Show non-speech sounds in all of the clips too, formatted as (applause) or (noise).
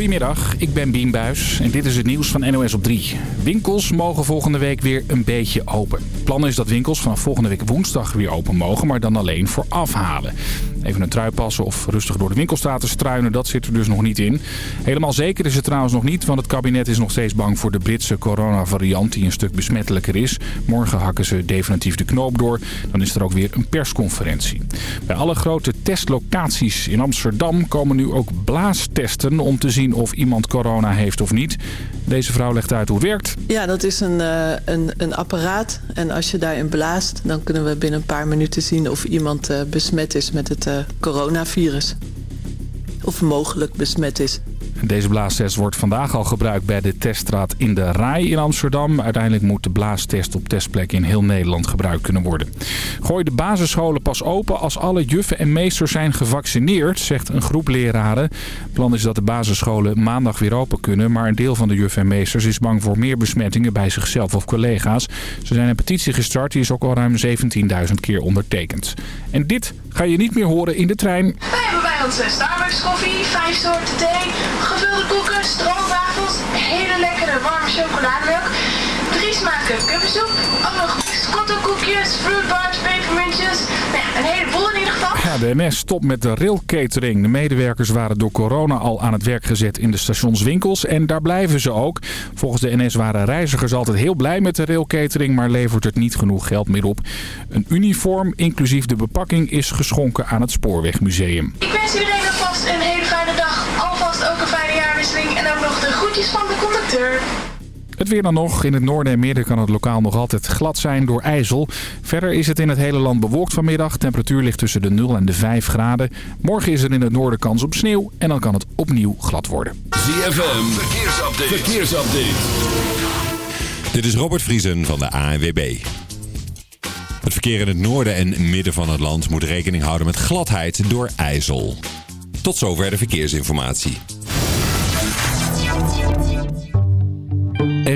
Goedemiddag, ik ben Bien Buis en dit is het nieuws van NOS op 3. Winkels mogen volgende week weer een beetje open. Het plan is dat winkels vanaf volgende week woensdag weer open mogen, maar dan alleen voor afhalen. Even een trui passen of rustig door de winkelstraten struinen, dat zit er dus nog niet in. Helemaal zeker is het trouwens nog niet, want het kabinet is nog steeds bang voor de Britse coronavariant die een stuk besmettelijker is. Morgen hakken ze definitief de knoop door. Dan is er ook weer een persconferentie. Bij alle grote testlocaties in Amsterdam komen nu ook blaastesten om te zien of iemand corona heeft of niet. Deze vrouw legt uit hoe het werkt. Ja, dat is een, uh, een, een apparaat. En als je daarin blaast, dan kunnen we binnen een paar minuten zien of iemand uh, besmet is met het coronavirus. Of mogelijk besmet is. Deze blaastest wordt vandaag al gebruikt bij de teststraat in de Rai in Amsterdam. Uiteindelijk moet de blaastest op testplekken in heel Nederland gebruikt kunnen worden. Gooi de basisscholen pas open als alle juffen en meesters zijn gevaccineerd, zegt een groep leraren. Het plan is dat de basisscholen maandag weer open kunnen, maar een deel van de juffen en meesters is bang voor meer besmettingen bij zichzelf of collega's. Ze zijn een petitie gestart, die is ook al ruim 17.000 keer ondertekend. En dit ga je niet meer horen in de trein. Wij hebben bij ons Starbucks koffie, vijf soorten thee, gevulde koeken, stroopwafels, hele lekkere warme chocolademelk, drie smaken kuppensoep, ook nog koekjes, fruitbars, pepermuntjes, nou ja, een heleboel in ieder geval. Ja, de NS stopt met de railcatering. De medewerkers waren door corona al aan het werk gezet in de stationswinkels en daar blijven ze ook. Volgens de NS waren reizigers altijd heel blij met de railcatering, maar levert het niet genoeg geld meer op. Een uniform, inclusief de bepakking, is geschonken aan het Spoorwegmuseum. Ik wens iedereen alvast een hele fijne dag, alvast ook een fijne jaarwisseling en van de conducteur. Het weer dan nog. In het noorden en midden kan het lokaal nog altijd glad zijn door ijzel. Verder is het in het hele land bewolkt vanmiddag. Temperatuur ligt tussen de 0 en de 5 graden. Morgen is er in het noorden kans op sneeuw en dan kan het opnieuw glad worden. ZFM, verkeersupdate. verkeersupdate. Dit is Robert Vriesen van de ANWB. Het verkeer in het noorden en midden van het land moet rekening houden met gladheid door ijzel. Tot zover de verkeersinformatie.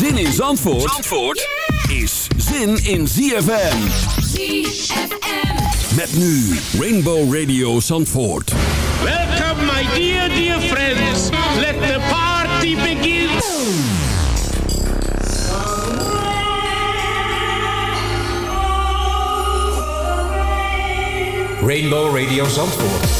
Zin in Zandvoort, Zandvoort is zin in ZFM. ZFM. Met nu Rainbow Radio Zandvoort. Welcome, my dear, dear friends. Let the party begin. Rainbow Radio Zandvoort.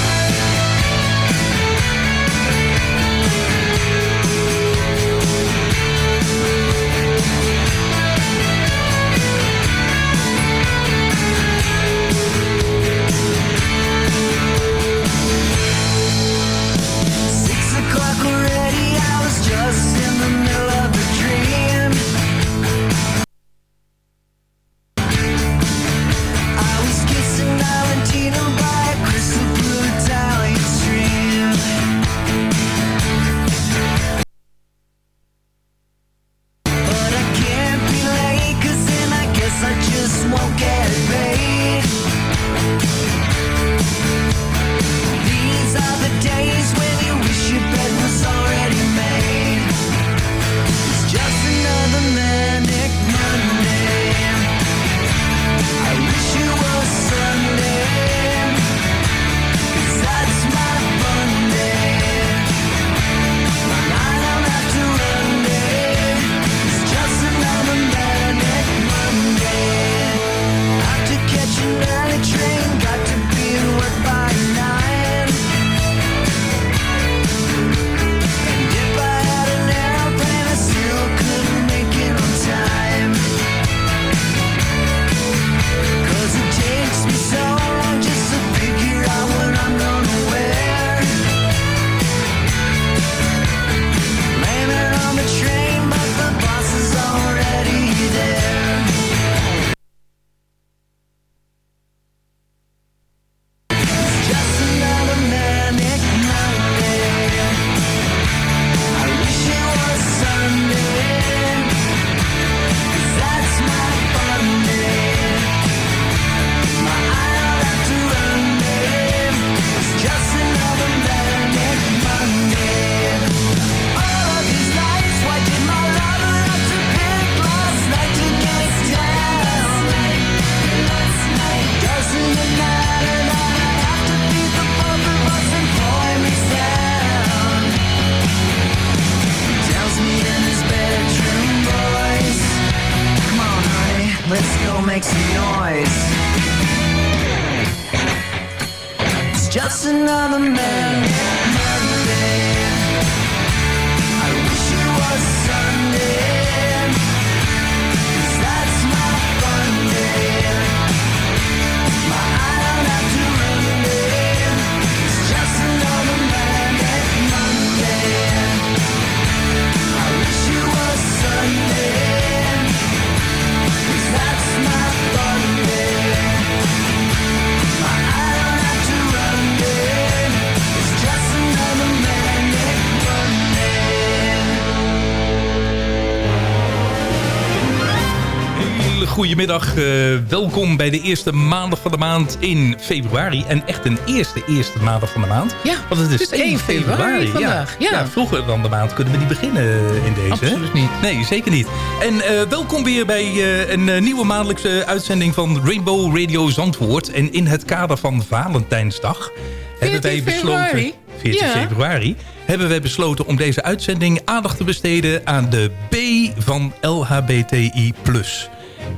goedemiddag. eh welkom bij de eerste maandag van de maand in februari. En echt een eerste eerste maandag van de maand. Ja, Want het is het is 1 februari vandaag, ja. vroeger dan de maand kunnen we niet beginnen in deze. Absoluut niet. Nee, zeker niet. En eh, welkom weer bij eh, een eh, nieuwe maandelijkse uitzending van Rainbow Radio Zandvoort. En in het kader van Valentijnsdag hebben wij besloten... februari? 14 Ja. februari hebben wij besloten om deze uitzending aandacht te besteden aan de B van LHBTI+.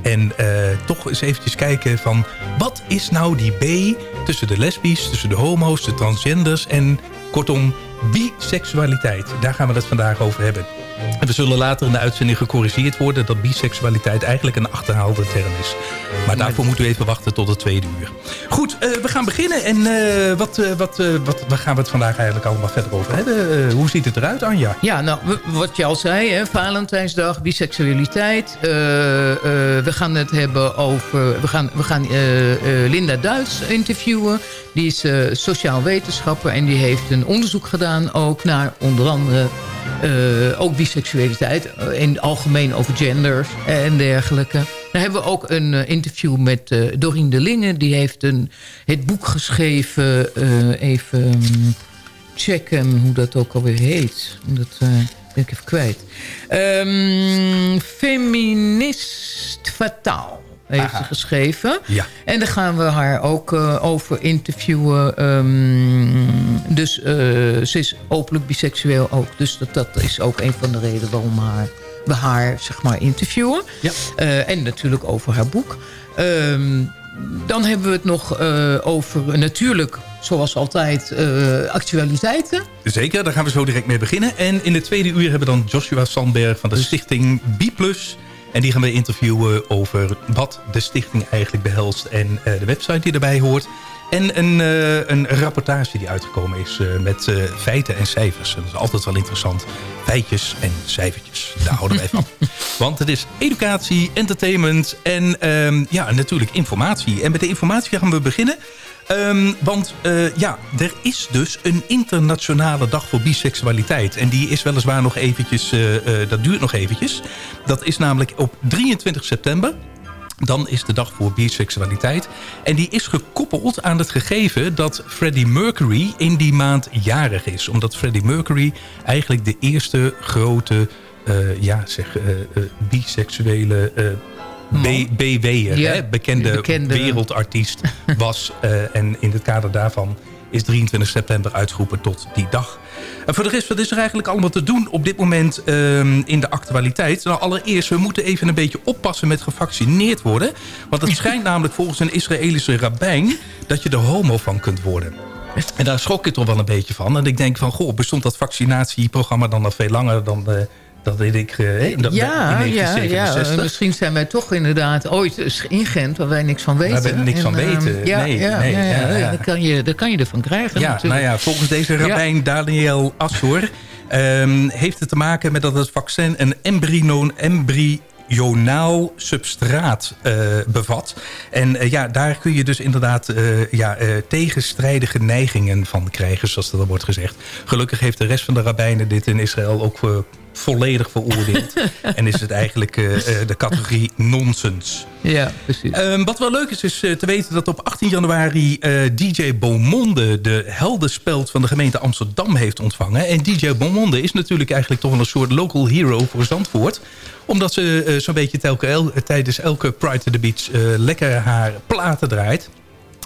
En eh, toch eens eventjes kijken van wat is nou die B tussen de lesbisch, tussen de homo's, de transgenders en kortom biseksualiteit. Daar gaan we het vandaag over hebben. En we zullen later in de uitzending gecorrigeerd worden... dat biseksualiteit eigenlijk een achterhaalde term is. Maar daarvoor moeten we even wachten tot het tweede uur. Goed, eh, we gaan beginnen. En eh, wat, eh, wat, wat, waar gaan we het vandaag eigenlijk allemaal verder over hebben? Hoe ziet het eruit, Anja? Ja, nou, wat je al zei, hè, Valentijnsdag, biseksualiteit. We gaan het hebben over... We gaan, we gaan Linda Duits interviewen. Die is sociaal wetenschapper en die heeft een onderzoek gedaan... ook naar onder andere ook biseksualiteit. eh, in het algemeen over genders en dergelijke. Dan hebben we ook een eh, interview met eh Dorien de Linge. Die heeft een, het boek geschreven... even mm, checken hoe dat ook alweer heet. Dat ben ik even kwijt. Ehm, Feminist Fataal heeft Aha. ze geschreven. Ja. En daar gaan we haar ook eh, over interviewen. Ehm, dus eh, ze is openlijk biseksueel ook. Dus dat, dat is ook een van de redenen waarom haar, we haar zeg maar, interviewen. Ja. Eh, en natuurlijk over haar boek. Ehm, dan hebben we het nog over natuurlijk, zoals altijd, actualiteiten. Zeker, daar gaan we zo direct mee beginnen. En in de tweede uur hebben we dan Joshua Sandberg van de stichting B+. En die gaan we interviewen over wat de stichting eigenlijk behelst... en eh, de website die erbij hoort. En een, eh, een rapportage die uitgekomen is eh, met feiten en cijfers. Dat is altijd wel interessant. Feitjes en cijfertjes. Daar houden wij van. (laughs) Want het is educatie, entertainment en ehm, ja, natuurlijk informatie. En met de informatie gaan we beginnen. Ehm, want eh, ja, er is dus een internationale dag voor biseksualiteit. En die is weliswaar nog eventjes, eh, eh, dat duurt nog eventjes. Dat is namelijk op 23 september. Dan is de dag voor biseksualiteit. En die is gekoppeld aan het gegeven dat Freddie Mercury in die maand jarig is. Omdat Freddie Mercury eigenlijk de eerste grote, ja zeg, biseksuele... BW'er, Ja, bekende, bekende- wereldartiest (laughs) was. eh, en in het kader daarvan is 23 september uitgeroepen tot die dag. En voor de rest, wat is er eigenlijk allemaal te doen op dit moment ehm, in de actualiteit? Nou, allereerst, we moeten even een beetje oppassen met gevaccineerd worden. Want het (laughs) schijnt namelijk volgens een Israëlische rabbijn... dat je er homo van kunt worden. En daar schrok ik toch wel een beetje van. En ik denk van, goh, bestond dat vaccinatieprogramma dan nog veel langer dan... eh, dat weet ik eh, in, dat- ja, in ja, ja. 1967. Eh, Misschien zijn wij toch inderdaad ooit in Gent... waar wij niks van weten. Waar we niks van En, weten. ja, Nee, ja, nee, ja, ja, ja, ja. Daar, kan je, kan je ervan krijgen Ja, natuurlijk. nou ja, volgens deze rabbijn Daniel Assor... ehm, heeft het te maken met dat het vaccin een embryo, embryonaal substraat eh, bevat. En eh, ja, daar kun je dus inderdaad ja, tegenstrijdige neigingen van krijgen, zoals dat wordt gezegd. Gelukkig heeft de rest van de rabbijnen dit in Israël ook volledig veroordeeld. (laughs) en is het eigenlijk eh, eh, de categorie nonsens. Ja, precies. Ehm, wat wel leuk is, is eh, te weten dat op 18 januari DJ Beaumonde de heldenspeld van de gemeente Amsterdam heeft ontvangen. En DJ Beaumonde is natuurlijk eigenlijk toch wel een soort local hero voor Zandvoort. Omdat ze zo'n beetje telke, el- tijdens elke Pride to the Beach lekker haar platen draait.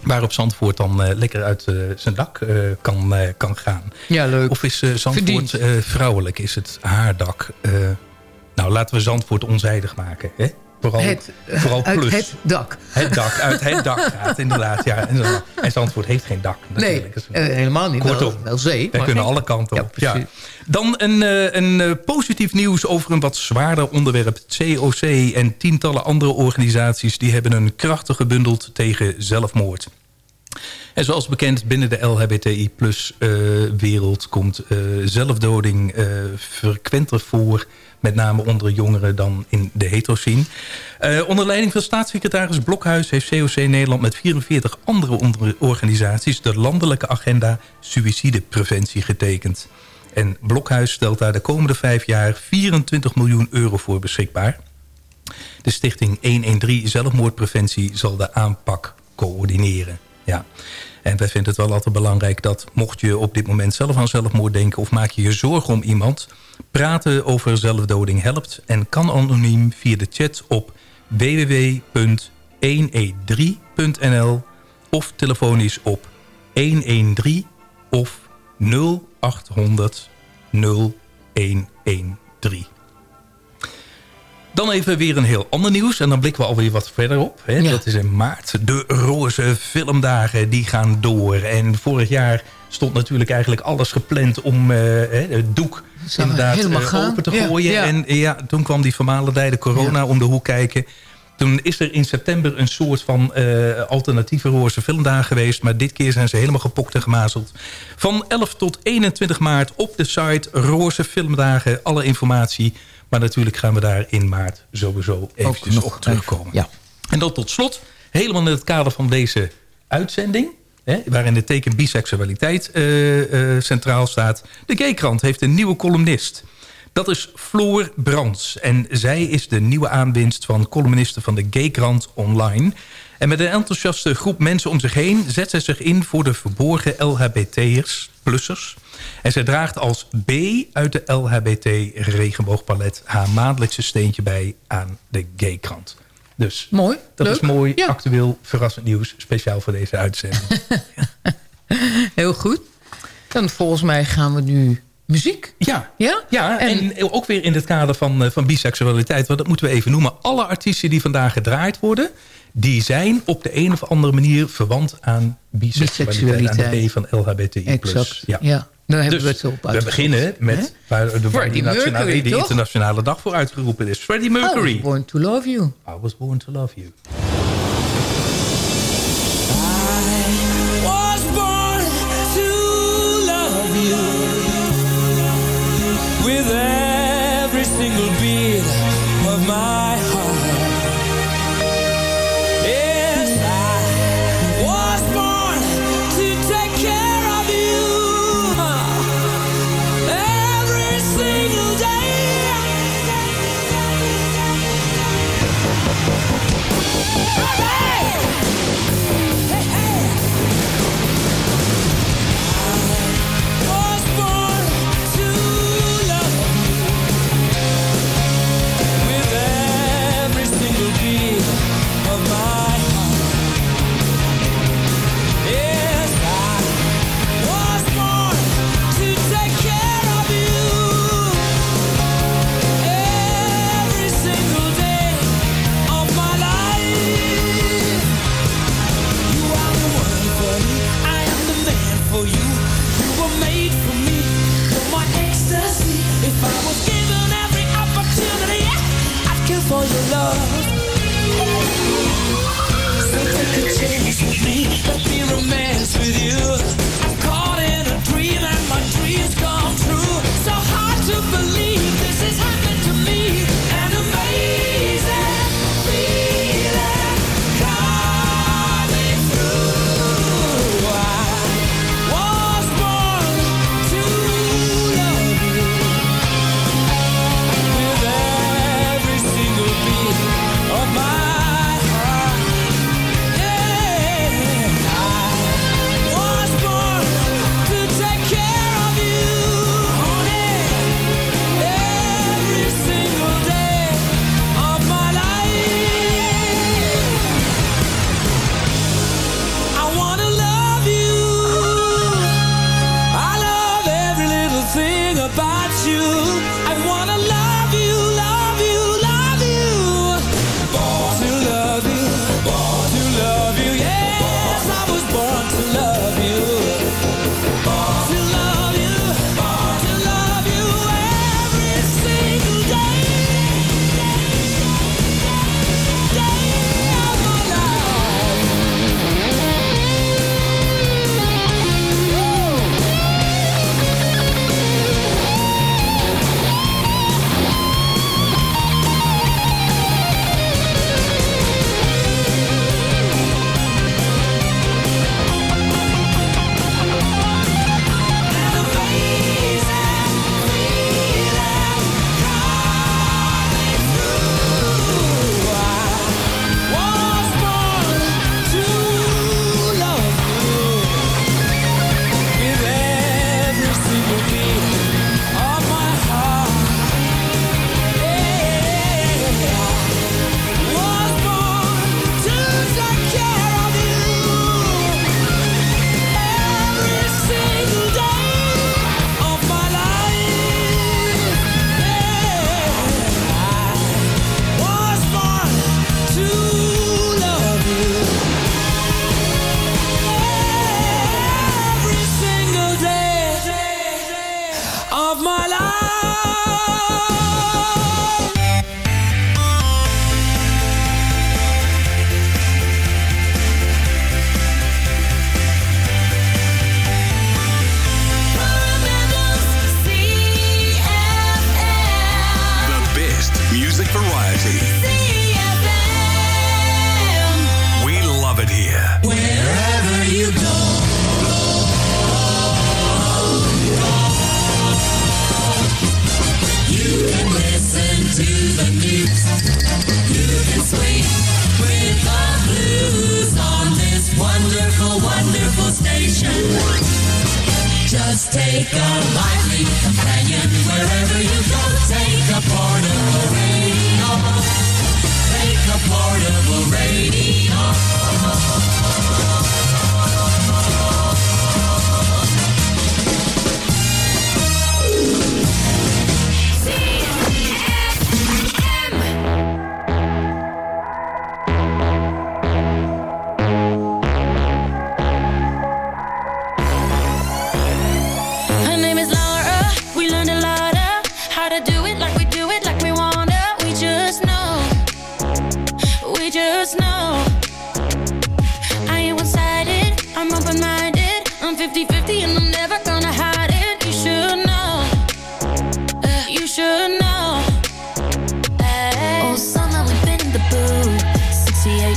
Waarop Zandvoort dan eh, lekker uit eh, zijn dak eh, kan, kan gaan. Ja, leuk. Of is Zandvoort vrouwelijk? Is het haar dak? Nou, laten we Zandvoort onzijdig maken. Hè? Vooral, Het, vooral uit plus. het dak. Het dak, uit het dak gaat, inderdaad. Ja. En, Zandvoort heeft geen dak. Nee, natuurlijk. Eh, helemaal niet. Kortom, wel, wel zee. wij kunnen alle kanten op. Ja, precies. Dan een, eh, een eh, positief nieuws over een wat zwaarder onderwerp. COC en tientallen andere organisaties... die hebben een kracht gebundeld tegen zelfmoord. En zoals bekend binnen de LHBTI plus eh, wereld komt zelfdoding frequenter voor. Met name onder jongeren dan in de hetero-scene. Onder leiding van staatssecretaris Blokhuis heeft COC Nederland met 44 andere organisaties de landelijke agenda suïcidepreventie getekend. En Blokhuis stelt daar de komende vijf jaar 24 miljoen euro voor beschikbaar. De stichting 113 Zelfmoordpreventie zal de aanpak coördineren. Ja. En wij vinden het wel altijd belangrijk dat mocht je op dit moment zelf aan zelfmoord denken... of maak je je zorgen om iemand, praten over zelfdoding helpt... en kan anoniem via de chat op www.113.nl of telefonisch op 113 of 0800 0113. Dan even weer een heel ander nieuws. En dan blikken we alweer wat verder op. Hè. Dat is in maart. De roze filmdagen die gaan door. En vorig jaar stond natuurlijk eigenlijk alles gepland om eh, het doek inderdaad helemaal eh, open te gooien. ja. En ja, toen kwam die vermalendijde corona om de hoek kijken. Toen is er in september een soort van eh, alternatieve roze filmdagen geweest. Maar dit keer zijn ze helemaal gepokt en gemazeld. Van 11 tot 21 maart op de site roze filmdagen. Alle informatie. Maar natuurlijk gaan we daar in maart sowieso eventjes nog op terugkomen. Ja. En dan tot slot, helemaal in het kader van deze uitzending... Hè, waarin het teken biseksualiteit eh, eh, centraal staat... de Gaykrant heeft een nieuwe columnist. Dat is Floor Brands. En zij is de nieuwe aanwinst van columnisten van de Gaykrant online... En met een enthousiaste groep mensen om zich heen... zet zij zich in voor de verborgen LHBT'ers, plussers. En zij draagt als B uit de LHBT-regenboogpalet... haar maandelijkse steentje bij aan de Gaykrant. Dus Mooi, dat leuk. is mooi, Ja. actueel, verrassend nieuws... speciaal voor deze uitzending. (laughs) Heel goed. Dan volgens mij gaan we nu Muziek? Ja. Ja? ja en, ook weer in het kader van, eh, van biseksualiteit. Want dat moeten we even noemen. Alle artiesten die vandaag gedraaid worden... die zijn op de een of andere manier verwant aan biseksualiteit. Aan de B van LHBTI+. Exact. Ja. Dan hebben we dus het. We beginnen met waar de, waar die, internationale dag voor uitgeroepen is. Freddie oh, Mercury. I was born to love you. I was born to love you. with every single beat of my heart. Yes, I was born to take care of you every single day. Hooray!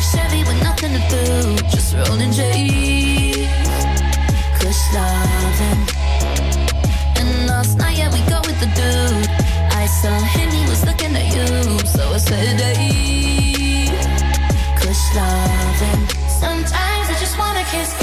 Chevy nothing to do, just rolling J's. Loving. And last night, yeah, we with the. I saw him, he was looking at you, so I said, loving. Sometimes I just wanna kiss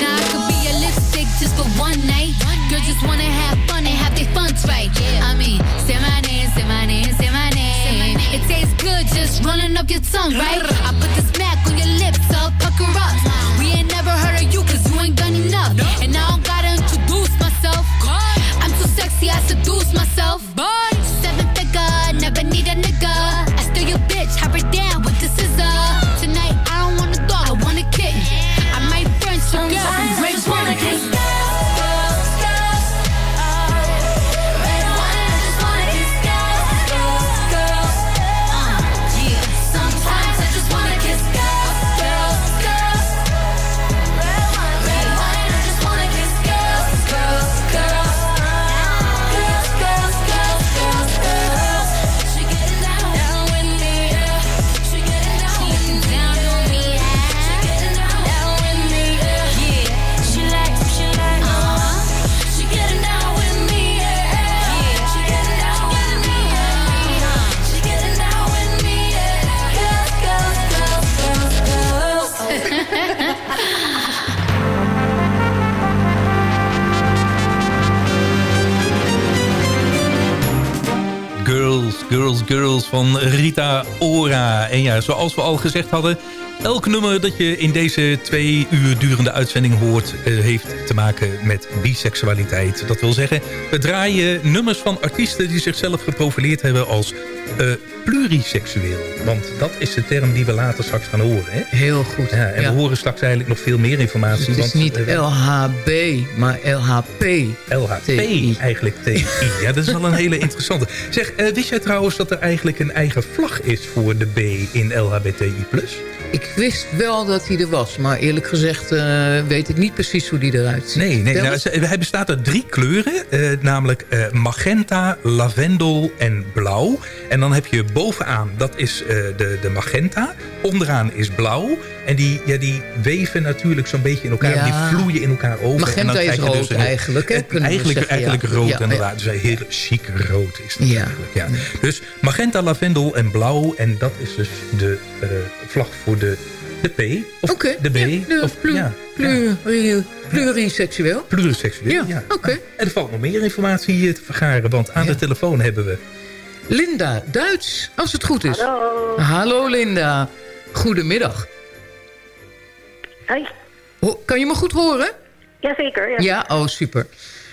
Now I could be a lipstick just for one night. Girl just wanna have fun and have their funds right. I mean, say my name, say my name, say my name. It tastes good just running up your tongue, right? I put the smack on your lips, so pucker up. We ain't never heard of you cause you ain't done enough. And I don't gotta introduce myself. I'm too sexy, I seduce myself. Seven figure, never need a nigga. I steal your bitch, hop her down Girls, Girls, van Rita Ora. En ja, zoals we al gezegd hadden... elk nummer dat je in deze twee uur durende uitzending hoort... eh, heeft te maken met biseksualiteit. Dat wil zeggen, we draaien nummers van artiesten... die zichzelf geprofileerd hebben als eh, pluriseksueel. Want dat is de term die we later straks gaan horen. Hè? Heel goed. Ja, en ja. we horen straks eigenlijk nog veel meer informatie. Het is want, niet eh, LHB, maar LHP. LHP eigenlijk TI. Ja, dat is wel een hele interessante. Zeg, wist jij trouwens dat er eigenlijk een eigen vlag is voor de B in LHBTI+. Ik wist wel dat hij er was, maar eerlijk gezegd eh, weet ik niet precies hoe die eruit ziet. Nee, nee nou, hij bestaat uit drie kleuren. eh, namelijk eh, magenta, lavendel en blauw. En dan heb je bovenaan, dat is de, de magenta. Onderaan is blauw. En die, ja, die weven natuurlijk zo'n beetje in elkaar. Ja. Die vloeien in elkaar over. Magenta en dan is krijg je rood dus een- eigenlijk, hè, het- eigenlijk ja. eigenlijk rood Ja, inderdaad. Dus een heel chic rood is Ja. eigenlijk. Ja. Dus magenta, lavendel en blauw. En dat is dus de eh, vlag voor de, de P. Of de B. de of, plu- ja. pluri- pluriseksueel. Pluriseksueel, ja. Ja, oké. En er valt nog meer informatie hier te vergaren, want aan de telefoon hebben we... Linda, Duits, als het goed is. Hallo. Hallo Linda. Goedemiddag. Hoi. Ho- Kan je me goed horen? Jazeker. Ja. Ja, oh super.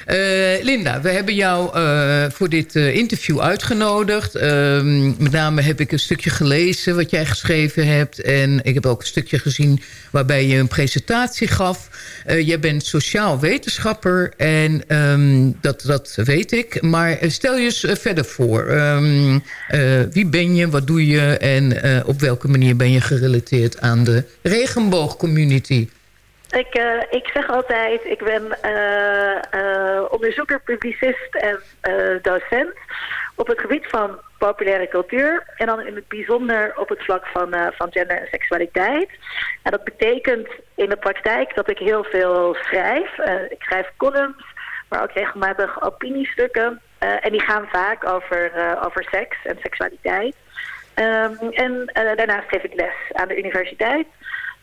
Eh, Linda, we hebben jou eh, voor dit eh, interview uitgenodigd. Ehm, met name heb ik een stukje gelezen wat jij geschreven hebt. En ik heb ook een stukje gezien waarbij je een presentatie gaf. Jij bent sociaal wetenschapper en ehm, dat, dat weet ik. Maar stel je eens verder voor. Ehm, eh, wie ben je, wat doe je en op welke manier ben je gerelateerd aan de regenboogcommunity? Ik, eh, ik zeg altijd, ik ben eh, eh, onderzoeker, publicist en docent op het gebied van populaire cultuur. En dan in het bijzonder op het vlak van, van gender en seksualiteit. En dat betekent in de praktijk dat ik heel veel schrijf. Ik schrijf columns, maar ook regelmatig opiniestukken. En die gaan vaak over, over seks en seksualiteit. Ehm, en daarnaast geef ik les aan de universiteit.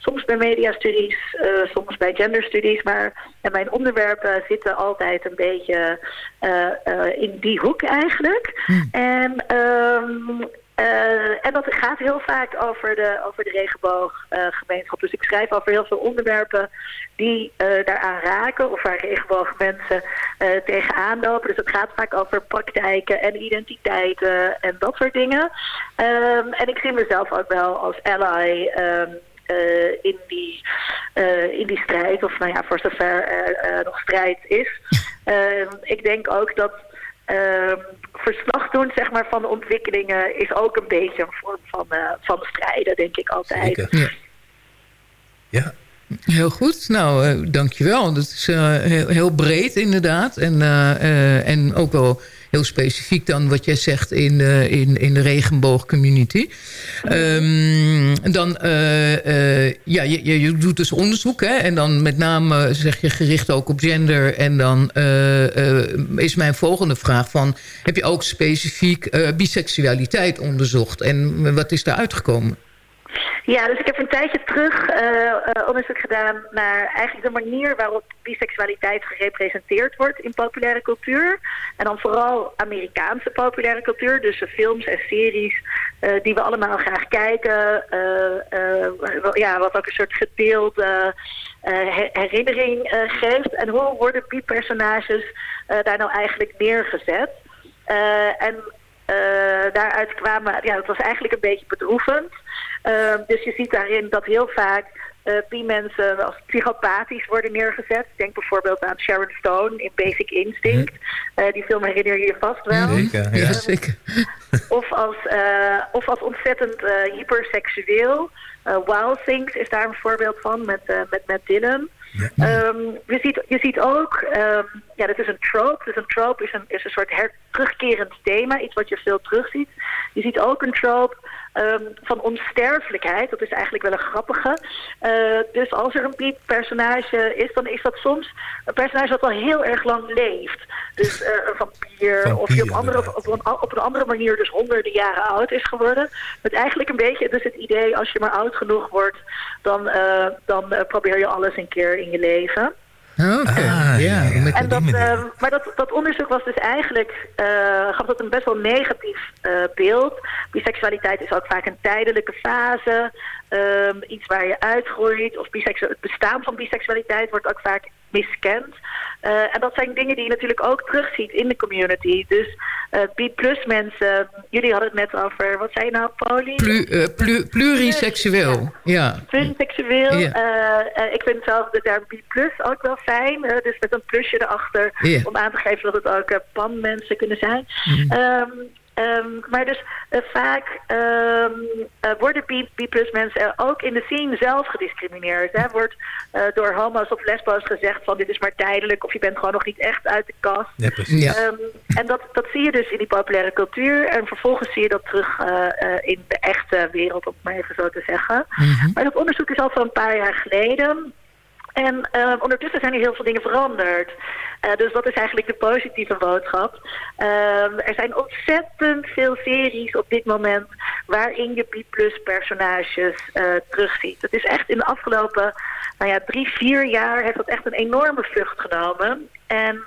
Soms bij mediastudies, eh soms bij genderstudies. Maar en mijn onderwerpen zitten altijd een beetje eh, eh, in die hoek eigenlijk. En ehm, Eh, en dat gaat heel vaak over de, over de regenbooggemeenschap. dus ik schrijf over heel veel onderwerpen die daaraan raken... of waar regenboogmensen tegenaan lopen. Dus het gaat vaak over praktijken en identiteiten en dat soort dingen. Ehm, en ik zie mezelf ook wel als ally... ehm, eh, in, die, eh, in die strijd, of nou ja, voor zover er eh, nog strijd is. (laughs) Ehm, ik denk ook dat ehm, verslag doen zeg maar, van de ontwikkelingen is ook een beetje een vorm van, eh, van strijden, denk ik altijd. Ja. Heel goed. Nou, eh, dankjewel. Dat is eh, heel, heel breed inderdaad. En, eh, eh, en ook wel heel specifiek dan wat jij zegt in, eh, in, in de regenboogcommunity. Ehm, dan, eh, eh, ja, je, je- doet dus onderzoek. Hè? En dan met name zeg je gericht ook op gender. En dan is mijn volgende vraag van... heb je ook specifiek biseksualiteit onderzocht? En wat is daar uitgekomen? Ja, dus ik heb een tijdje terug eh, onderzoek gedaan naar eigenlijk de manier waarop biseksualiteit gerepresenteerd wordt in populaire cultuur. En dan vooral Amerikaanse populaire cultuur, dus de films en series eh, die we allemaal graag kijken. ja, wat ook een soort gedeelde her- herinnering geeft. En hoe worden bi-personages daar nou eigenlijk neergezet? En daaruit kwamen, ja, het was eigenlijk een beetje bedroevend. Uh, dus je ziet daarin dat heel vaak uh, die mensen als psychopathisch worden neergezet. Denk bijvoorbeeld aan Sharon Stone in Basic Instinct. Uh, die film herinner je je vast wel. Zeker, ja. zeker. (laughs) Of als, uh, of als ontzettend uh, hyperseksueel. Uh, Wild Things is daar een voorbeeld van met, uh, met Matt Dillon. Ja. Um, je, ziet, je ziet ook, um, ja, dat is een trope. Dus een trope is een, is een soort her, terugkerend thema, iets wat je veel terugziet. Je ziet ook een trope um, van onsterfelijkheid. Dat is eigenlijk wel een grappige. Uh, dus als er een personage is, dan is dat soms een personage dat al heel erg lang leeft. Dus uh, een vampier, vampier, of die op, andere, op, een, op een andere manier dus honderden jaren oud is geworden. Met eigenlijk een beetje dus het idee, als je maar oud genoeg wordt, dan, uh, dan probeer je alles een keer in je leven. Oké, okay. ah, ja. ja. En dat, uh, maar dat, dat onderzoek was dus eigenlijk, uh, gaf dat een best wel negatief uh, beeld. Biseksualiteit is ook vaak een tijdelijke fase, um, iets waar je uitgroeit. Of het bestaan van biseksualiteit wordt ook vaak miskend. Uh, en dat zijn dingen die je natuurlijk ook terugziet in de community. Dus uh, B-plus mensen, jullie hadden het net over, wat zei je nou? Plu, uh, plu, pluriseksueel, ja. Pluriseksueel. Ik vind zelf de term B-plus ook wel fijn. dus met een plusje erachter, om aan te geven dat het ook pan mensen kunnen zijn. Mm. Um, Um, maar dus uh, vaak um, uh, worden B-plus mensen ook in de scene zelf gediscrimineerd. Hè? Wordt uh, door homo's of lesbo's gezegd van dit is maar tijdelijk of je bent gewoon nog niet echt uit de kast. Ja, ja. Um, en dat, dat zie je dus in die populaire cultuur. En vervolgens zie je dat terug in de echte wereld, om het maar even zo te zeggen. Mhm. Mm -hmm. Maar dat onderzoek is al van een paar jaar geleden. En uh, ondertussen zijn er heel veel dingen veranderd. Uh, dus dat is eigenlijk de positieve boodschap. Uh, er zijn ontzettend veel series op dit moment waarin je B-plus personages uh, terugziet. Het is echt in de afgelopen nou ja, drie, vier jaar heeft dat echt een enorme vlucht genomen. En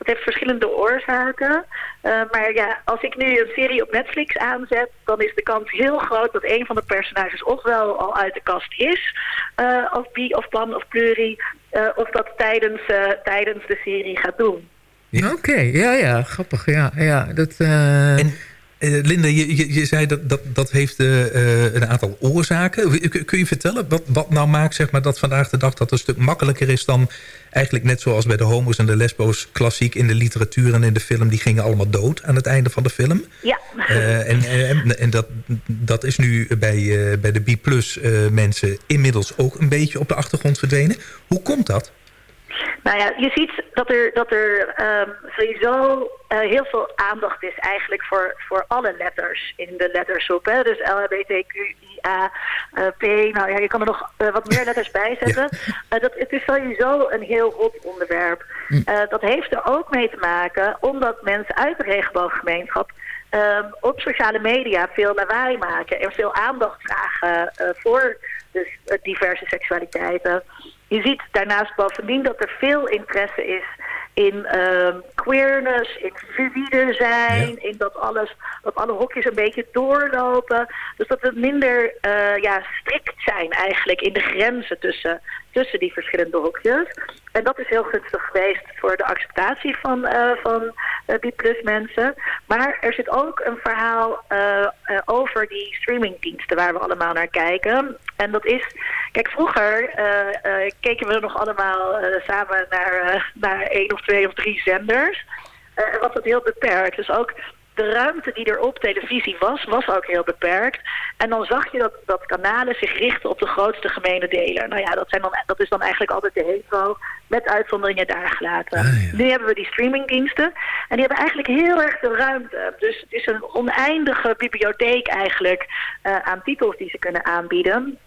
dat heeft verschillende oorzaken. Uh, maar ja, als ik nu een serie op Netflix aanzet, dan is de kans heel groot dat een van de personages ofwel al uit de kast is, uh, of bi, of pan, of pluri, of dat tijdens, tijdens de serie gaat doen. Ja. Oké, okay, ja, ja, grappig. Ja, ja, dat, en uh, Linda, je, je, je, zei dat dat, dat heeft uh, een aantal oorzaken. Kun je vertellen wat, wat nou maakt zeg maar, dat vandaag de dag dat een stuk makkelijker is dan eigenlijk net zoals bij de homo's en de lesbo's klassiek in de literatuur en in de film, die gingen allemaal dood aan het einde van de film. Ja. Uh, en en, en dat, dat is nu bij, bij de B-plus mensen inmiddels ook een beetje op de achtergrond verdwenen. Hoe komt dat? Nou ja, je ziet dat er, dat er um, sowieso uh, heel veel aandacht is eigenlijk voor, voor alle letters in de lettersoep. Hè? Dus L, B, T, Q, I, A, uh, P. Nou ja, je kan er nog uh, wat meer letters bij zetten. Ja. dat, het is sowieso een heel hot onderwerp. Hm. dat heeft er ook mee te maken omdat mensen uit de regenbooggemeenschap um, op sociale media veel lawaai maken en veel aandacht vragen voor dus, diverse seksualiteiten. Je ziet daarnaast bovendien dat er veel interesse is in uh, queerness, in fluïde zijn, in dat alles, dat alle hokjes een beetje doorlopen. Dus dat we minder eh, ja, strikt zijn eigenlijk in de grenzen tussen, tussen die verschillende hokjes. En dat is heel gunstig geweest voor de acceptatie van, eh, van eh, die plus mensen. Maar er zit ook een verhaal eh, over die streamingdiensten waar we allemaal naar kijken. En dat is, kijk vroeger keken we nog allemaal samen naar, naar één of twee of drie zenders. En was dat heel beperkt. Dus ook de ruimte die er op televisie was, was ook heel beperkt. En dan zag je dat, dat kanalen zich richten op de grootste gemene deler. Nou ja, dat, zijn dan, dat is dan eigenlijk altijd de hetero, met uitzonderingen daar gelaten. Nu hebben we die streamingdiensten. En die hebben eigenlijk heel erg de ruimte. Dus het is een oneindige bibliotheek eigenlijk eh, aan titels die ze kunnen aanbieden.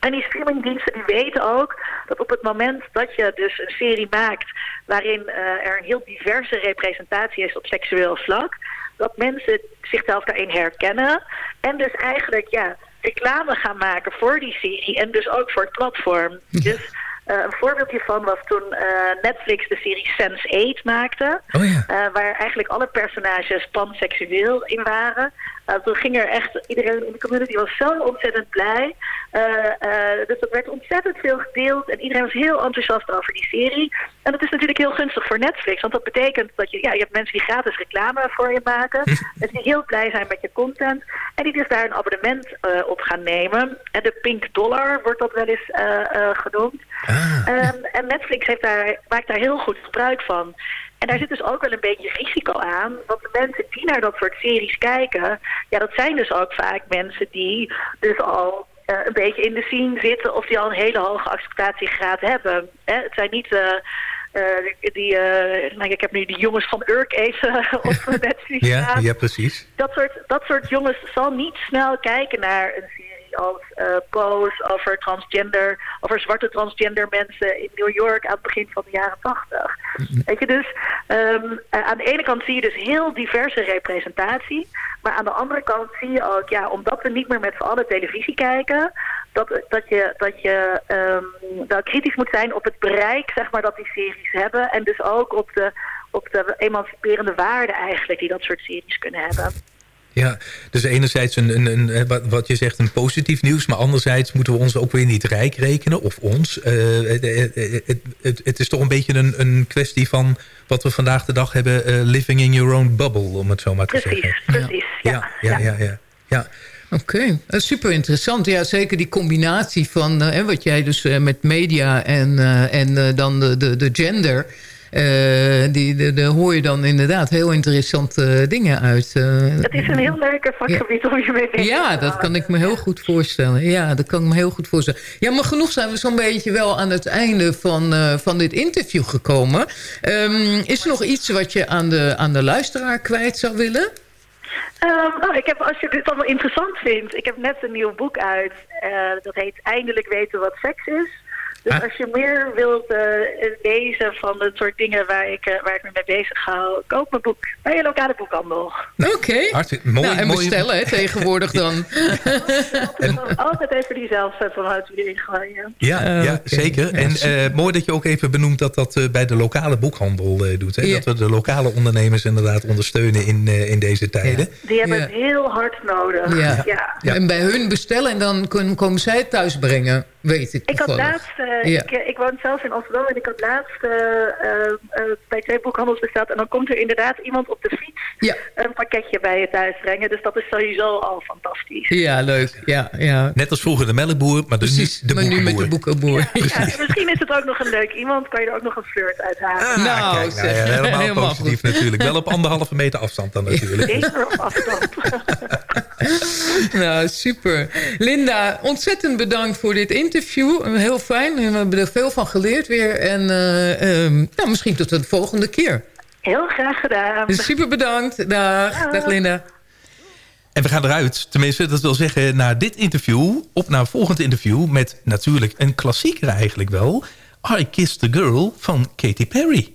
En die streamingdiensten die weten ook dat op het moment dat je dus een serie maakt waarin eh, er een heel diverse representatie is op seksueel vlak, dat mensen zichzelf daarin herkennen en dus eigenlijk ja, reclame gaan maken voor die serie en dus ook voor het platform. Dus eh, een voorbeeldje van was toen eh, Netflix de serie Sense8 maakte. eh, waar eigenlijk alle personages panseksueel in waren. Eh, toen ging er echt, iedereen in de community was zo ontzettend blij. Eh, eh, dus dat werd ontzettend veel gedeeld. En iedereen was heel enthousiast over die serie. En dat is natuurlijk heel gunstig voor Netflix. Want dat betekent dat je, ja, je hebt mensen die gratis reclame voor je maken. (laughs) dus die heel blij zijn met je content. En die dus daar een abonnement eh, op gaan nemen. En de pink dollar wordt dat wel eens genoemd. Ehm, en Netflix heeft daar, maakt daar heel goed gebruik van. En daar zit dus ook wel een beetje risico aan. Want de mensen die naar dat soort series kijken... ja, dat zijn dus ook vaak mensen die dus al eh, een beetje in de scene zitten... of die al een hele hoge acceptatiegraad hebben. Hè? Het zijn niet... eh, die, nou, ik heb nu die jongens van Urk even (laughs) op Netflix Ja, ja, precies. Dat soort, dat soort jongens zal niet snel kijken naar een als eh Pose over transgender, over zwarte transgender mensen in New York aan het begin van de jaren tachtig. Weet je, dus ehm, eh, aan de ene kant zie je dus heel diverse representatie, maar aan de andere kant zie je ook, ja, omdat we niet meer met z'n allen televisie kijken, dat, dat je, dat je ehm, wel kritisch moet zijn op het bereik, zeg maar, dat die series hebben en dus ook op de, op de emanciperende waarde eigenlijk die dat soort series kunnen hebben. Ja, dus enerzijds een, een, een, eh, wat- wat je zegt een positief nieuws... maar anderzijds moeten we ons ook weer niet rijk rekenen, of ons. Eh, het, het, het, is toch een beetje een, een kwestie van wat we vandaag de dag hebben... eh, living in your own bubble, om het zo maar te zeggen. Precies, Ja, ja, ja. ja, ja. Oké, dat is super interessant. Ja, zeker die combinatie van eh, hè, wat jij dus eh, met media en, eh, en eh, dan de, de, de gender... eh, die, de, de hoor je dan inderdaad heel interessante dingen uit. eh. Het is een heel leuke vakgebied om je mee te Ja, dat kan ik me heel goed voorstellen. Ja, dat kan ik me heel goed voorstellen. Ja, maar genoeg zijn we zo'n beetje wel aan het einde van, eh, van dit interview gekomen. Ehm, is er nog iets wat je aan de, aan de luisteraar kwijt zou willen? Ehm, nou, ik heb, als je dit allemaal interessant vindt, ik heb net een nieuw boek uit. eh, dat heet Eindelijk weten wat seks is. Dus als je meer wilt eh, lezen van het soort dingen waar ik, eh, waar ik me mee bezig hou, koop mijn boek bij je lokale boekhandel. Oké. Hartstikke mooi. nou, en mooi. bestellen hè, tegenwoordig dan. (laughs) Altijd even die zelfvanuit erin gooien. Ja, Ah, ja zeker. En eh, mooi dat je ook even benoemt dat dat eh, bij de lokale boekhandel eh, doet. Hè? Ja. Dat we de lokale ondernemers inderdaad ondersteunen in, eh, in deze tijden. Die hebben Ja. het heel hard nodig. Ja. ja. En bij hun bestellen en dan komen zij het thuis brengen, weet ik Ik had laatst, eh, Ja. ik, eh, ik woon zelf in Amsterdam en ik had laatst eh, bij twee boekhandels besteld. En dan komt er inderdaad iemand op de fiets een pakketje bij je thuis brengen. Dus dat is sowieso al fantastisch. Ja, leuk. Ja, ja. Net als vroeger de melkboer, maar dus nu de maar nu met de boekenboer. Ja, misschien is het ook nog een leuk iemand, kan je er ook nog een flirt uit halen. Nou, Kijk, nou helemaal, Helemaal positief natuurlijk. Wel op anderhalve meter afstand dan (laughs) natuurlijk. Zeker op afstand. (laughs) Nou, super. Linda, ontzettend bedankt voor dit interview. Heel fijn. We hebben er veel van geleerd weer. En eh, ehm, nou, misschien tot de volgende keer. Heel graag gedaan. Super bedankt. Dag, dag Linda. En we gaan eruit, tenminste, dat wil zeggen, naar dit interview... op naar een volgend interview met natuurlijk een klassieker eigenlijk wel... I Kissed the Girl van Katy Perry.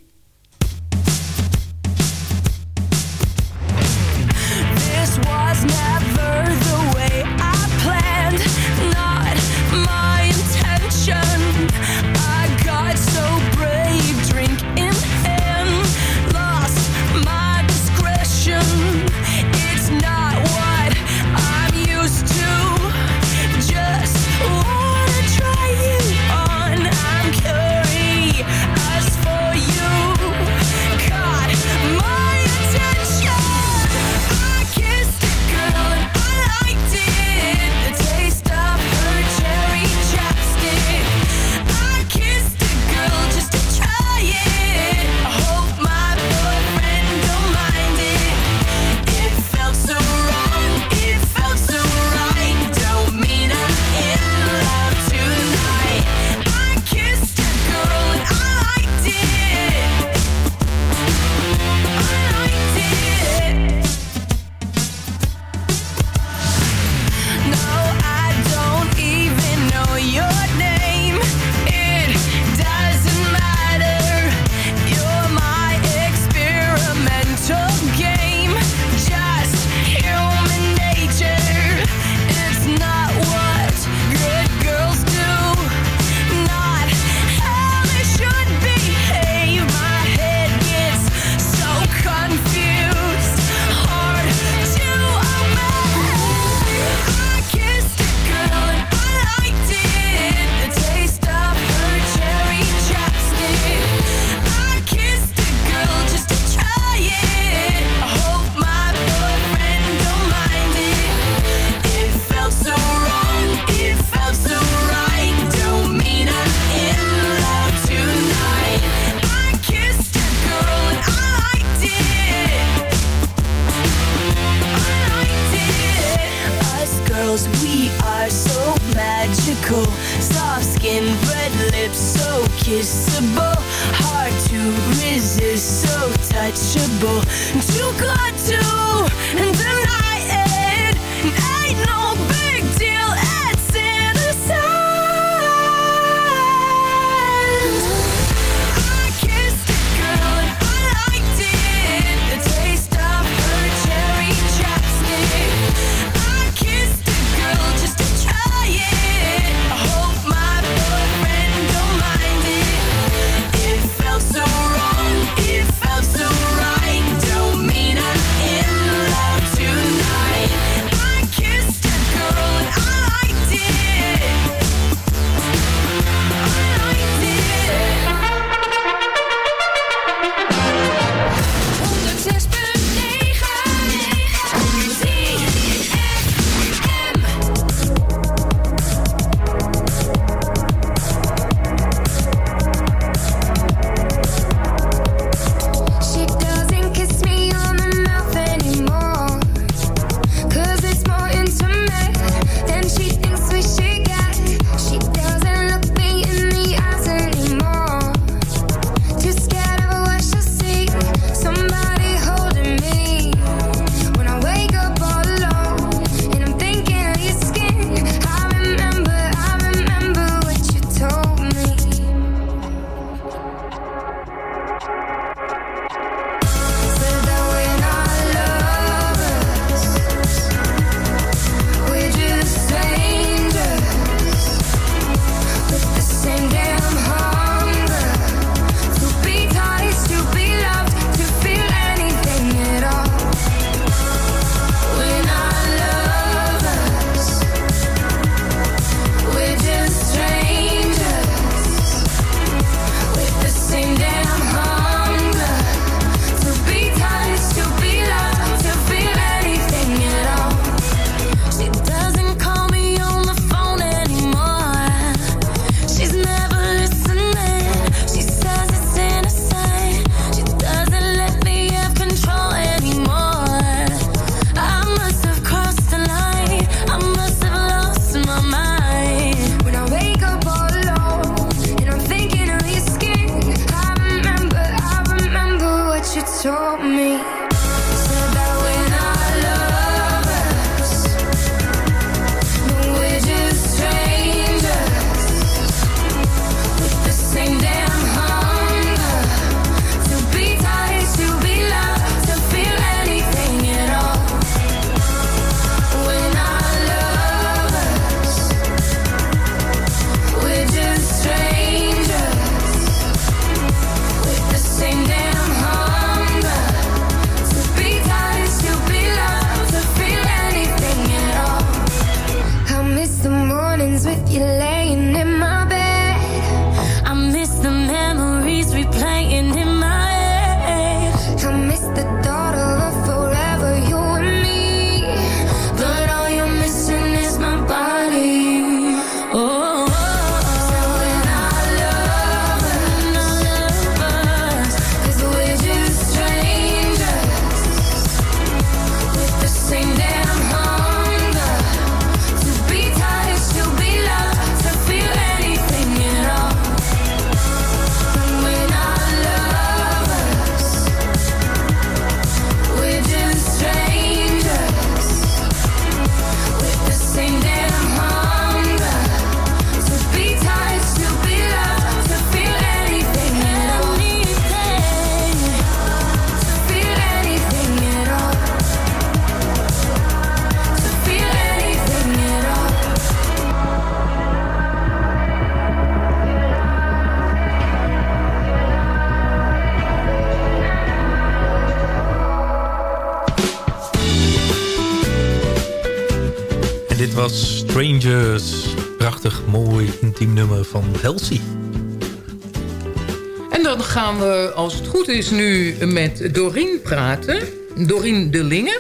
dus nu met Dorien praten. Dorien de Linge.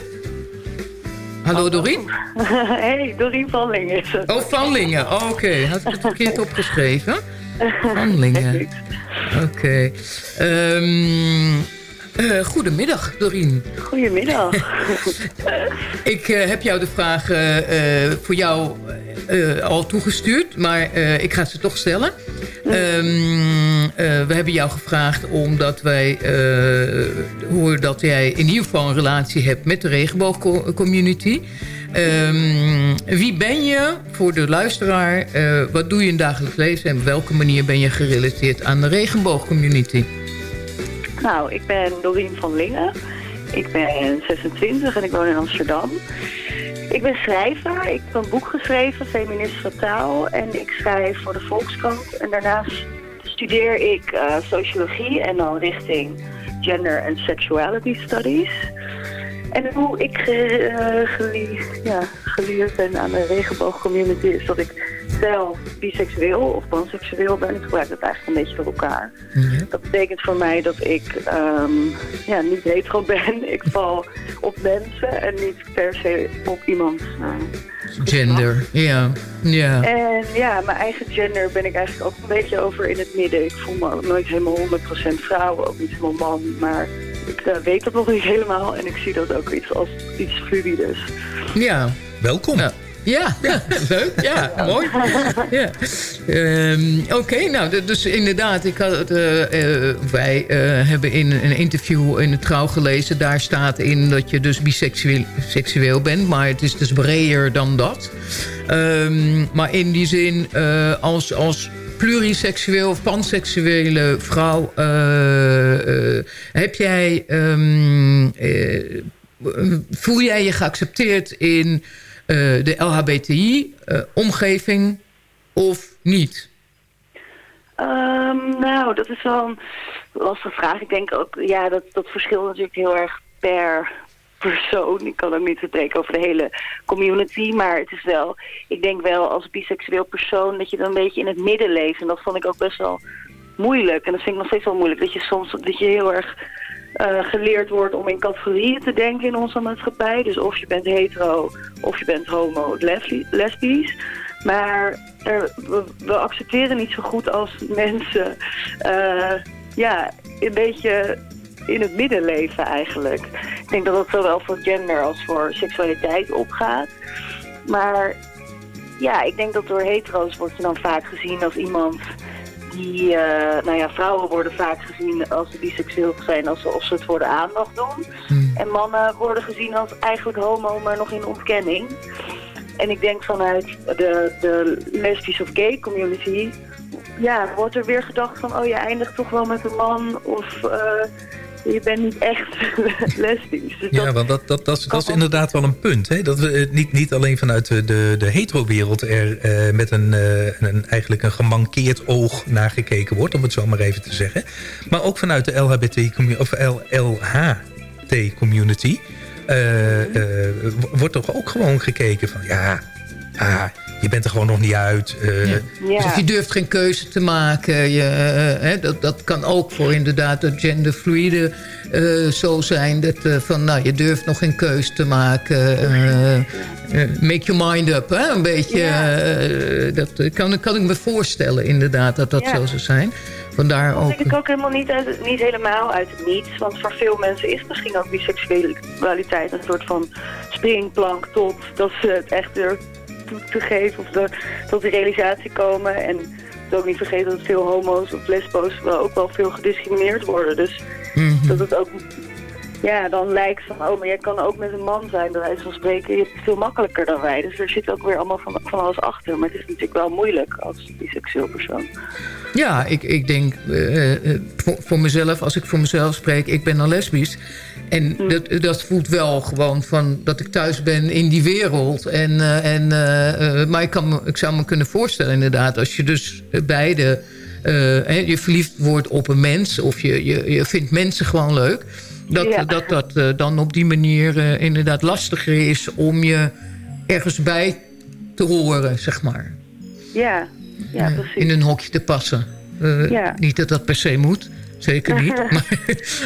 Hallo oh. Dorien. (laughs) Hey, Dorien van Lingen. Oh, van Lingen. Oh, oké, had ik het verkeerd opgeschreven? Van Lingen. (laughs) Oké. Okay. Um, goedemiddag, Dorien. Goedemiddag. (laughs) ik eh, heb jou de vragen eh, voor jou al toegestuurd, maar ik ga ze toch stellen. Ehm, we hebben jou gevraagd omdat wij eh, horen dat jij in ieder geval een relatie hebt met de regenboogcommunity. Ehm, wie ben je voor de luisteraar? Eh, wat doe je in dagelijks leven en op welke manier ben je gerelateerd aan de regenboogcommunity? Nou, ik ben Dorien van Lingen. Ik ben 26 en ik woon in Amsterdam. Ik ben schrijver. Ik heb een boek geschreven, Feminist Fataal. En ik schrijf voor de Volkskrant. En daarnaast studeer ik eh, sociologie en dan richting gender en sexuality studies. En hoe ik ge, eh, gelie- ja, geleerd ben aan de regenboogcommunity is dat ik zelf biseksueel of panseksueel ben. Ik gebruik dat eigenlijk een beetje door elkaar. Dat betekent voor mij dat ik ehm, ja, niet hetero ben. (laughs) Ik val op mensen en niet per se op iemand. eh, Gender, ja. ja. en ja, mijn eigen gender ben ik eigenlijk ook een beetje over in het midden. Ik voel me ook nooit helemaal 100% vrouw, ook niet helemaal man. Maar ik eh, weet dat nog niet helemaal en ik zie dat ook iets als iets fluidisch. Ja. Welkom. Ja, ja. leuk. Ja, mooi. Ja. Ehm, Oké, nou, dus inderdaad, ik had, eh, eh, wij eh, hebben in een interview in de Trouw gelezen... daar staat in dat je dus biseksueel seksueel bent, maar het is dus breder dan dat. Ehm, maar in die zin, als, als pluriseksueel of panseksuele vrouw... heb jij... ehm, eh, voel jij je geaccepteerd in de LHBTI-omgeving of niet? Ehm, nou, dat is wel een lastige vraag. Ik denk ook, ja, dat, dat verschilt natuurlijk heel erg per persoon. Ik kan ook niet spreken over de hele community, maar het is wel, ik denk wel als biseksueel persoon dat je dan een beetje in het midden leeft. En dat vond ik ook best wel moeilijk. En dat vind ik nog steeds wel moeilijk, dat je soms dat je heel erg eh, geleerd wordt om in categorieën te denken in onze maatschappij. Dus of je bent hetero, of je bent homo, lesbisch. Maar er, we, we accepteren niet zo goed als mensen eh, ja, een beetje in het midden leven eigenlijk. Ik denk dat dat zowel voor gender als voor seksualiteit opgaat. Maar ja, ik denk dat door hetero's wordt je dan vaak gezien als iemand die, eh, nou ja, vrouwen worden vaak gezien als ze biseksueel zijn, als ze, of ze het voor de aandacht doen. En mannen worden gezien als eigenlijk homo, maar nog in ontkenning. En ik denk vanuit de, de lesbisch of gay community, ja, wordt er weer gedacht van, oh je eindigt toch wel met een man of eh, je bent niet echt (laughs) lesbisch. Dus Ja, want dat, dat, dat, is, dat is inderdaad wel een punt. Hè? Dat we eh, niet, niet alleen vanuit de, de, de hetero-wereld er eh, met een, eh, een, eigenlijk een gemankeerd oog naar gekeken wordt, om het zo maar even te zeggen. Maar ook vanuit de LHBT of LLHT-community eh, wordt toch ook gewoon gekeken van ja, ah, je bent er gewoon nog niet uit. eh, Ja. Dus je durft geen keuze te maken. Je, eh, hè, dat, dat kan ook voor inderdaad de genderfluide eh zo zijn. Dat, eh, van, nou, je durft nog geen keuze te maken. eh, eh, make your mind up, hè? een beetje. dat kan, kan ik me voorstellen inderdaad dat dat Ja. zo zou zijn. Vandaar Dat ook... denk ik ook helemaal niet, uit, niet helemaal uit het niets. Want voor veel mensen is misschien ook biseksualiteit een soort van springplank tot dat ze het echt toe te geven of de, tot de realisatie komen. En het ook niet vergeten dat veel homo's of lesbo's wel ook wel veel gediscrimineerd worden. Dus dat het ook ja, dan lijkt van, oh, maar jij kan ook met een man zijn, bij wijze van spreken. Je hebt het veel makkelijker dan wij. Dus er zit ook weer allemaal van, van alles achter. Maar het is natuurlijk wel moeilijk als biseksueel persoon. Ja, ik, ik denk eh, eh, voor, voor mezelf, als ik voor mezelf spreek, ik ben dan lesbisch. En dat, dat voelt wel gewoon van dat ik thuis ben in die wereld. En, eh, en, eh, eh, maar ik, kan ik zou me kunnen voorstellen inderdaad, als je dus beide... eh, je verliefd wordt op een mens of je, je, je vindt mensen gewoon leuk... dat Ja. dat, dat eh, dan op die manier eh, inderdaad lastiger is om je ergens bij te horen, zeg maar Ja, ja, precies. in een hokje te passen. Eh, Ja. Niet dat dat per se moet. Zeker niet. (laughs) maar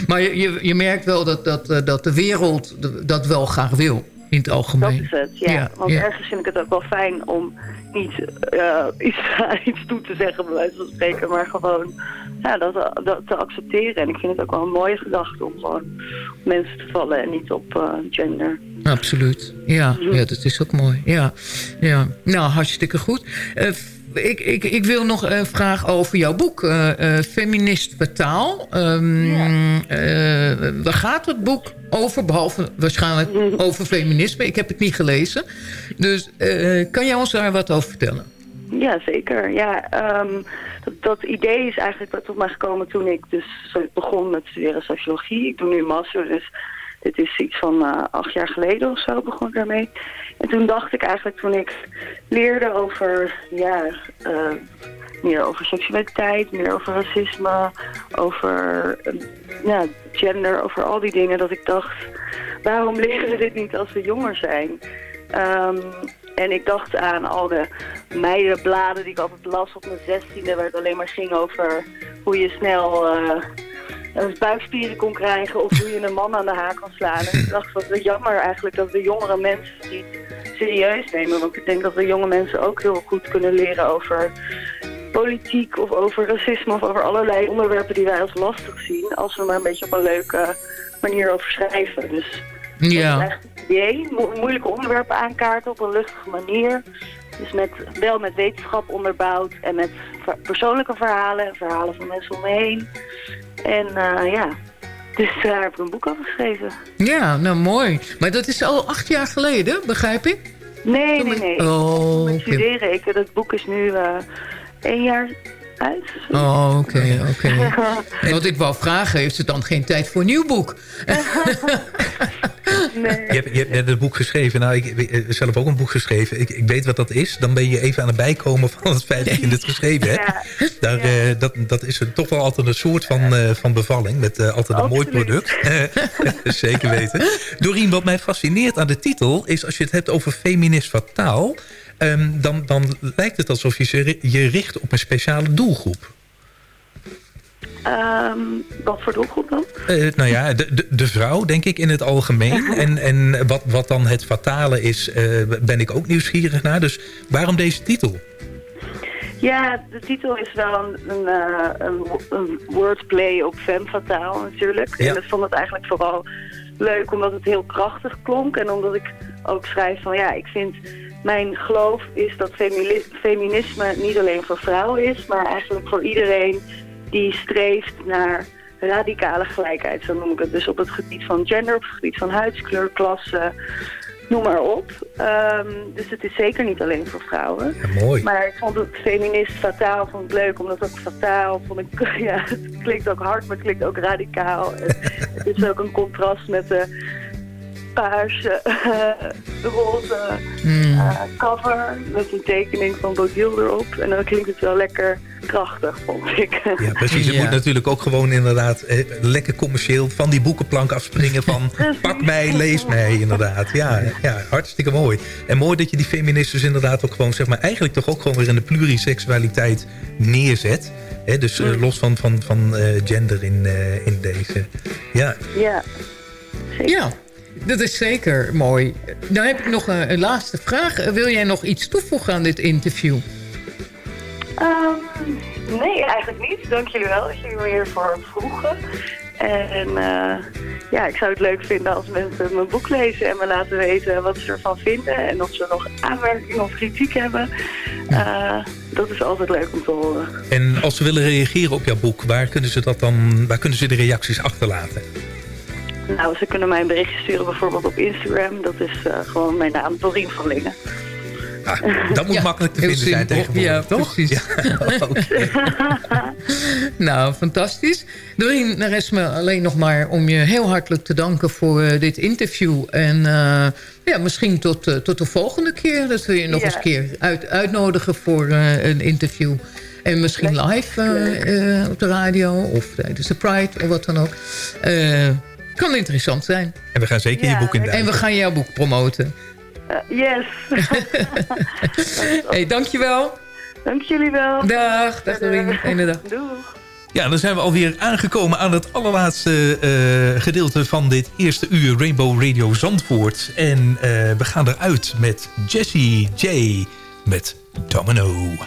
maar je, je, merkt wel dat, dat, eh, dat de wereld dat wel graag wil. In het Dat algemeen. is het, ja. Want ergens vind ik het ook wel fijn om niet eh, iets, (laughs) iets toe te zeggen, bij wijze van spreken, maar gewoon ja, dat, dat te accepteren. En ik vind het ook wel een mooie gedachte om gewoon op mensen te vallen en niet op eh, gender. Absoluut. Ja, ja, dat is ook mooi. Ja. Ja. Nou, hartstikke goed. Eh, ik, ik, ik wil nog een vraag over jouw boek. eh, eh, Feminist Betaal. Eh, waar gaat het boek over? Behalve waarschijnlijk (laughs) over feminisme. Ik heb het niet gelezen. Dus eh, kan jij ons daar wat over vertellen? Ja, zeker. Ja, ehm, dat, dat idee is eigenlijk tot mij gekomen toen ik dus begon met studeren sociologie. Ik doe nu een master, dus dit is iets van eh, acht jaar geleden of zo begon ik daarmee. En toen dacht ik eigenlijk toen ik leerde over, ja, eh, meer over seksualiteit, meer over racisme, over eh, ja, gender, over al die dingen, dat ik dacht, waarom leren we dit niet als we jonger zijn? Ehm, en ik dacht aan al de meidenbladen die ik altijd las op mijn zestiende, waar het alleen maar ging over hoe je snel een buikspieren kon krijgen of hoe je een man aan de haak kon slaan. En ik dacht, wat jammer eigenlijk dat we jongere mensen niet serieus nemen. Want ik denk dat we jonge mensen ook heel goed kunnen leren over politiek of over racisme of over allerlei onderwerpen die wij als lastig zien. Als we maar een beetje op een leuke manier over schrijven. Dus Ja. echt het idee. Mo- moeilijke onderwerpen aankaarten op een luchtige manier. Dus met, wel met wetenschap onderbouwd en met persoonlijke verhalen en verhalen van mensen om me heen. En eh, ja, dus daar heb ik een boek over geschreven. Ja, nou mooi. Maar dat is al acht jaar geleden, begrijp ik? Nee, nee, nee. Oh, oké. studeren. Ik, dat boek is nu eh één jaar uit. Oh, oké, (laughs) oké. Wat ik wou vragen, heeft ze dan geen tijd voor een nieuw boek? (laughs) Nee. Je hebt, je hebt net een boek geschreven. Nou, ik heb zelf ook een boek geschreven. Ik, ik weet wat dat is. Dan ben je even aan het bijkomen van het feit dat je het geschreven hebt. Daar, eh, dat, dat is een, toch wel altijd een soort van, eh, van bevalling. Met eh, altijd een mooi product. (laughs) Zeker weten. Dorien, wat mij fascineert aan de titel... is als je het hebt over feminist fataal... ehm, dan, dan lijkt het alsof je je richt op een speciale doelgroep. Ehm, wat voor doelgroep dan? Eh, nou ja, de, de, de vrouw, denk ik, in het algemeen. En, en wat, wat dan het fatale is, eh, ben ik ook nieuwsgierig naar. Dus waarom deze titel? Ja, de titel is wel een, een, eh, een, een wordplay op femme fatale natuurlijk. Ja. En ik vond het eigenlijk vooral leuk omdat het heel krachtig klonk. En omdat ik ook schrijf van ja, ik vind... Mijn geloof is dat feminisme niet alleen voor vrouwen is... maar eigenlijk voor iedereen die streeft naar radicale gelijkheid, zo noem ik het. Dus op het gebied van gender, op het gebied van huidskleur, klasse, noem maar op. Ehm, dus het is zeker niet alleen voor vrouwen. Ja, mooi. Maar ik vond het feminist fataal vond ik leuk, omdat ook fataal vond ik, (laughs) ja, het klinkt ook hard, maar het klinkt ook radicaal. (laughs) Het is ook een contrast met de paarse, roze Hmm. eh, cover met een tekening van Baudille erop. En dan klinkt het wel lekker krachtig, vond ik. Ja, precies. (laughs) Het Ja. moet natuurlijk ook gewoon inderdaad eh, lekker commercieel van die boekenplank afspringen van (laughs) pak mij, lees mij inderdaad. Ja, ja, hartstikke mooi. En mooi dat je die feministes inderdaad ook gewoon, zeg maar, eigenlijk toch ook gewoon weer in de pluriseksualiteit neerzet. Hè, dus eh, los van, van, van eh, gender in, eh, in deze. Ja, Ja. Ja, dat is zeker mooi. Dan heb ik nog een, een laatste vraag. Wil jij nog iets toevoegen aan dit interview? Ehm, nee, eigenlijk niet. Dank jullie wel dat jullie me hiervoor vroegen. En eh, ja, ik zou het leuk vinden als mensen mijn boek lezen en me laten weten wat ze ervan vinden. En of ze nog aanmerkingen of kritiek hebben. Eh, dat is altijd leuk om te horen. en als ze willen reageren op jouw boek, waar kunnen ze, dat dan, waar kunnen ze de reacties achterlaten? Nou, ze kunnen mij een berichtje sturen bijvoorbeeld op Instagram. Dat is eh, gewoon mijn naam, Dorien van Lingen. Ah, dat moet Ja, makkelijk te vinden zijn tegenwoordig, Ja, toch? precies. Ja. (laughs) (laughs) Nou, fantastisch. Doreen, er is me alleen nog maar om je heel hartelijk te danken voor eh, dit interview. En eh, ja, misschien tot, eh, tot de volgende keer. Dat we je nog Ja. eens een keer uit, uitnodigen voor eh, een interview. En misschien live eh, eh, op de radio of tijdens de Pride of wat dan ook. Kan interessant zijn. En we gaan zeker je boek in En we gaan jouw boek promoten. Eh, yes. (laughs) hey, dankjewel. Dank jullie wel. Dag, dag Doreen. Fijne dag. Doeg. Ja, dan zijn we alweer aangekomen aan het allerlaatste eh, gedeelte van dit eerste uur Rainbow Radio Zandvoort. En eh, we gaan eruit met Jessie J met Domino.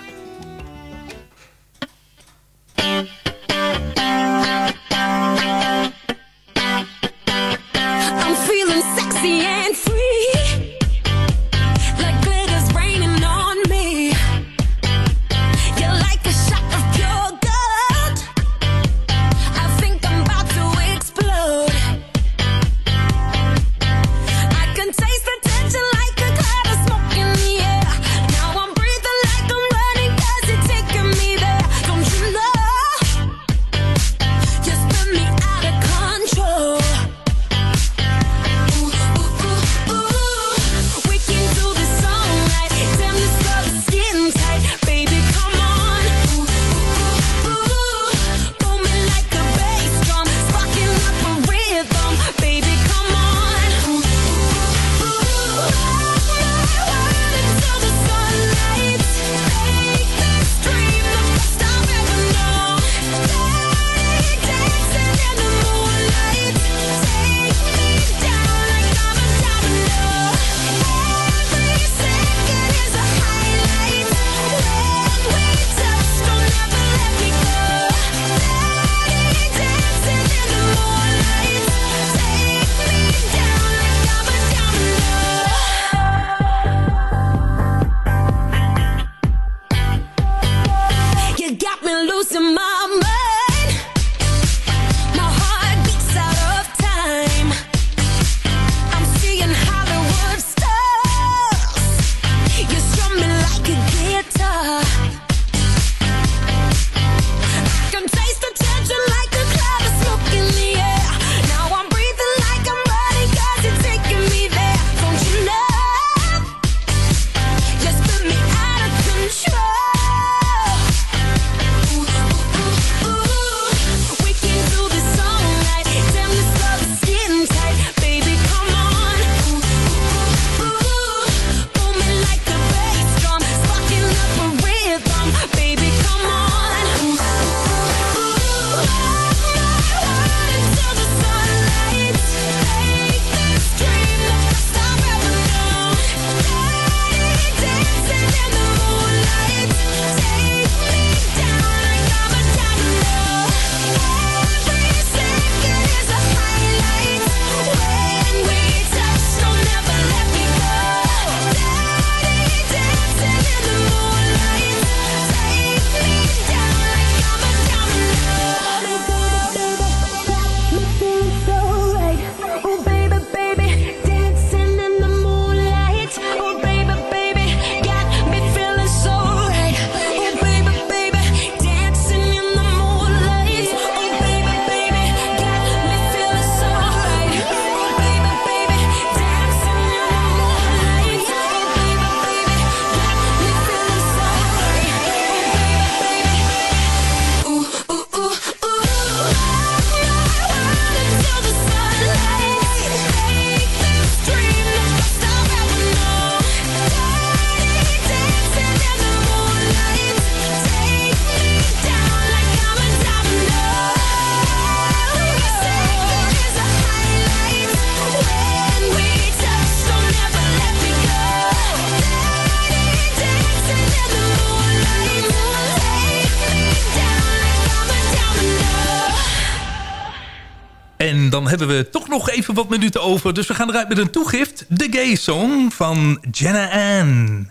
Even wat minuten over. Dus we gaan eruit met een toegift. De Gay Song van Jenna Ann.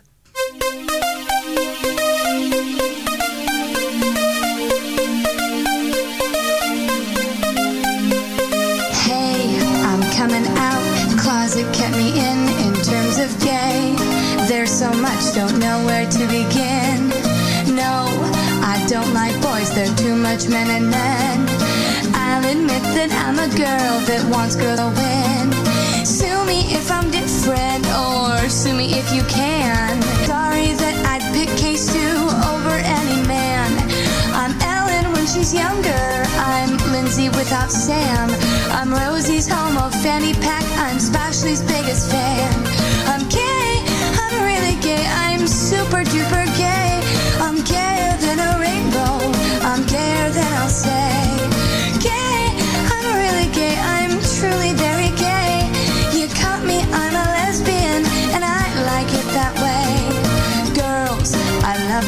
Hey, I'm coming out. Closet kept me in in terms of gay. There's so much, don't know where to begin. No, I don't like boys, they're too much men and men. Admit that I'm a girl that wants girl to win. Sue me if I'm different, or sue me if you can. Sorry that I'd pick case two over any man. I'm Ellen when she's younger. I'm Lindsay without Sam. I'm Rosie's homo fanny pack. I'm Spashley's biggest fan. I'm gay. I'm really gay. I'm super duper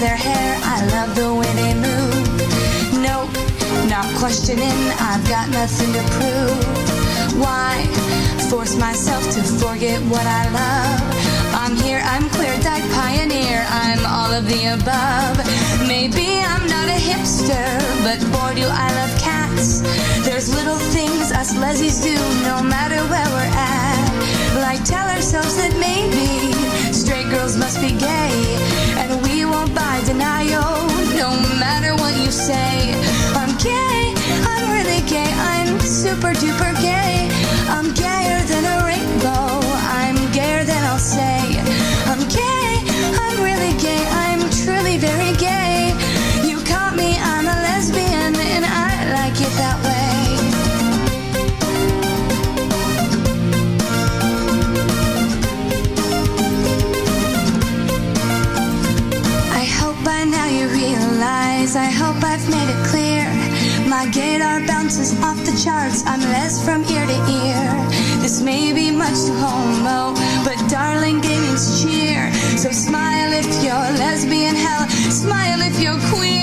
their hair. I love the way they move. Nope, not questioning. I've got nothing to prove. Why force myself to forget what I love? I'm here, I'm queer, dyed pioneer. I'm all of the above. Super gay. I'm gayer than a rainbow, I'm gayer than I'll say. I'm gay, I'm really gay, I'm truly very gay. You caught me, I'm a lesbian, and I like it that way. I hope by now you realize, I hope I've made. My gaydar bounces off the charts, I'm less from ear to ear. This may be much too homo, but darling, gaming's cheer. So smile if you're lesbian, hell, smile if you're queer.